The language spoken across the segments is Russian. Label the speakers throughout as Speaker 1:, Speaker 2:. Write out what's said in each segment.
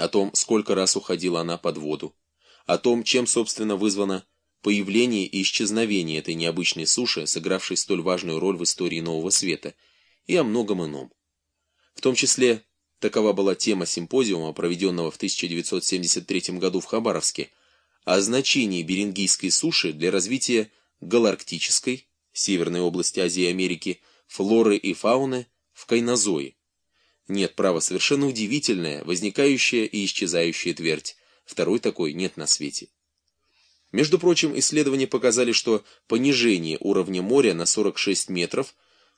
Speaker 1: о том, сколько раз уходила она под воду, о том, чем, собственно, вызвано появление и исчезновение этой необычной суши, сыгравшей столь важную роль в истории Нового Света, и о многом ином. В том числе, такова была тема симпозиума, проведенного в 1973 году в Хабаровске, о значении Берингийской суши для развития галарктической, северной области Азии и Америки, флоры и фауны в Кайнозое. Нет, право, совершенно удивительная, возникающая и исчезающая твердь. Второй такой нет на свете. Между прочим, исследования показали, что понижение уровня моря на 46 метров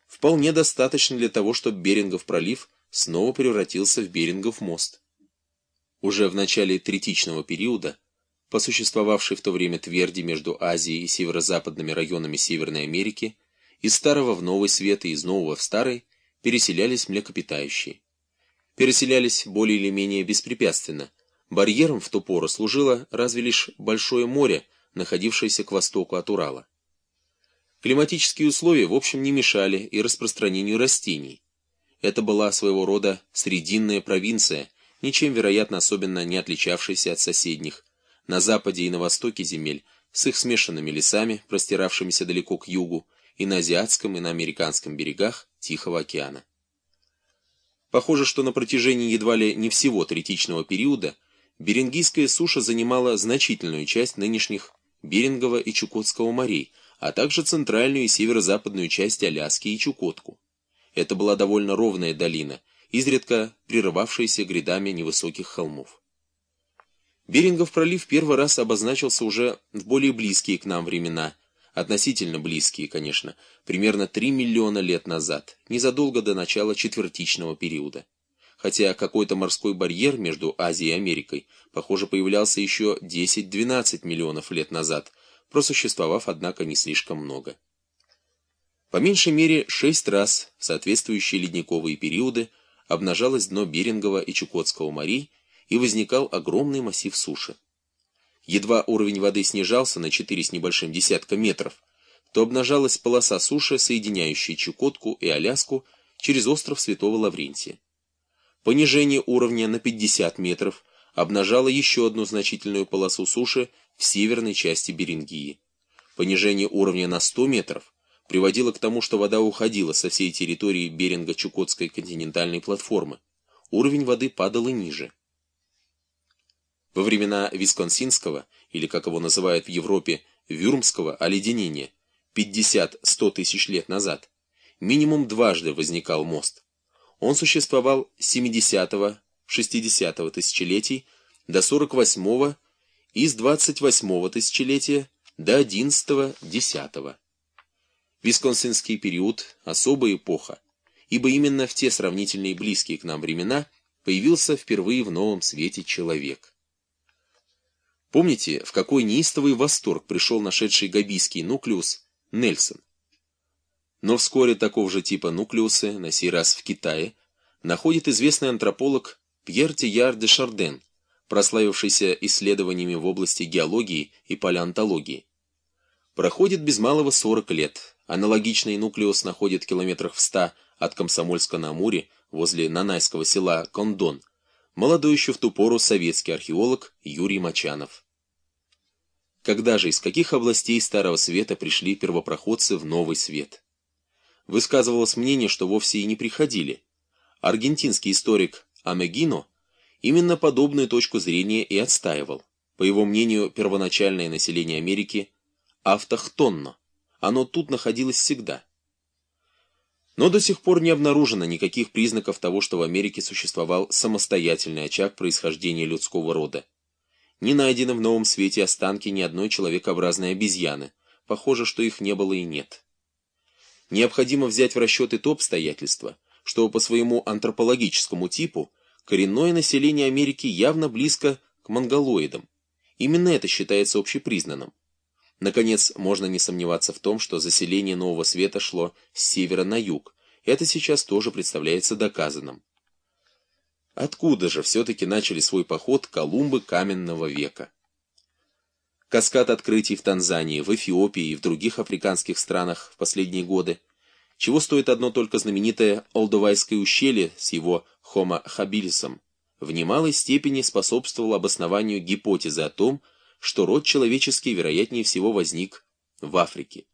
Speaker 1: вполне достаточно для того, чтобы Берингов пролив снова превратился в Берингов мост. Уже в начале третичного периода, по существовавшей в то время тверди между Азией и северо-западными районами Северной Америки, из старого в новый свет и из нового в старый, переселялись млекопитающие. Переселялись более или менее беспрепятственно. Барьером в ту пору служило разве лишь Большое море, находившееся к востоку от Урала. Климатические условия, в общем, не мешали и распространению растений. Это была своего рода срединная провинция, ничем, вероятно, особенно не отличавшаяся от соседних, на западе и на востоке земель, с их смешанными лесами, простиравшимися далеко к югу, и на азиатском, и на американском берегах Тихого океана. Похоже, что на протяжении едва ли не всего третичного периода Берингийская суша занимала значительную часть нынешних Берингово и Чукотского морей, а также центральную и северо-западную часть Аляски и Чукотку. Это была довольно ровная долина, изредка прерывавшаяся грядами невысоких холмов. Берингов пролив первый раз обозначился уже в более близкие к нам времена, относительно близкие, конечно, примерно 3 миллиона лет назад, незадолго до начала четвертичного периода. Хотя какой-то морской барьер между Азией и Америкой, похоже, появлялся еще 10-12 миллионов лет назад, просуществовав, однако, не слишком много. По меньшей мере шесть раз в соответствующие ледниковые периоды обнажалось дно Берингова и Чукотского морей и возникал огромный массив суши едва уровень воды снижался на 4 с небольшим десятка метров, то обнажалась полоса суши, соединяющая Чукотку и Аляску через остров Святого Лаврентия. Понижение уровня на 50 метров обнажало еще одну значительную полосу суши в северной части Берингии. Понижение уровня на 100 метров приводило к тому, что вода уходила со всей территории Беринга-Чукотской континентальной платформы. Уровень воды падал и ниже. Во времена Висконсинского, или как его называют в Европе, Вюрмского оледенения, 50-100 тысяч лет назад, минимум дважды возникал мост. Он существовал с 70-60 тысячелетий до 48-го и с 28-го тысячелетия до 11-10. Висконсинский период – особая эпоха, ибо именно в те сравнительные близкие к нам времена появился впервые в новом свете человек. Помните, в какой неистовый восторг пришел нашедший габийский нуклеус Нельсон? Но вскоре такого же типа нуклеусы, на сей раз в Китае, находит известный антрополог Пьер Тияр де Шарден, прославившийся исследованиями в области геологии и палеонтологии. Проходит без малого 40 лет. Аналогичный нуклеус находит километрах в 100 от Комсомольска-на-Амуре возле нанайского села Кондон, молодой еще в ту пору советский археолог Юрий Мачанов. Когда же, из каких областей Старого Света пришли первопроходцы в Новый Свет? Высказывалось мнение, что вовсе и не приходили. Аргентинский историк Амегино именно подобную точку зрения и отстаивал. По его мнению, первоначальное население Америки автохтонно. Оно тут находилось всегда. Но до сих пор не обнаружено никаких признаков того, что в Америке существовал самостоятельный очаг происхождения людского рода. Не найдены в новом свете останки ни одной человекообразной обезьяны. Похоже, что их не было и нет. Необходимо взять в расчет и то обстоятельство, что по своему антропологическому типу коренное население Америки явно близко к монголоидам. Именно это считается общепризнанным. Наконец, можно не сомневаться в том, что заселение Нового Света шло с севера на юг. Это сейчас тоже представляется доказанным. Откуда же все-таки начали свой поход Колумбы каменного века? Каскад открытий в Танзании, в Эфиопии и в других африканских странах в последние годы, чего стоит одно только знаменитое Олдувайское ущелье с его Homo habilisом, в немалой степени способствовал обоснованию гипотезы о том, что род человеческий, вероятнее всего, возник в Африке.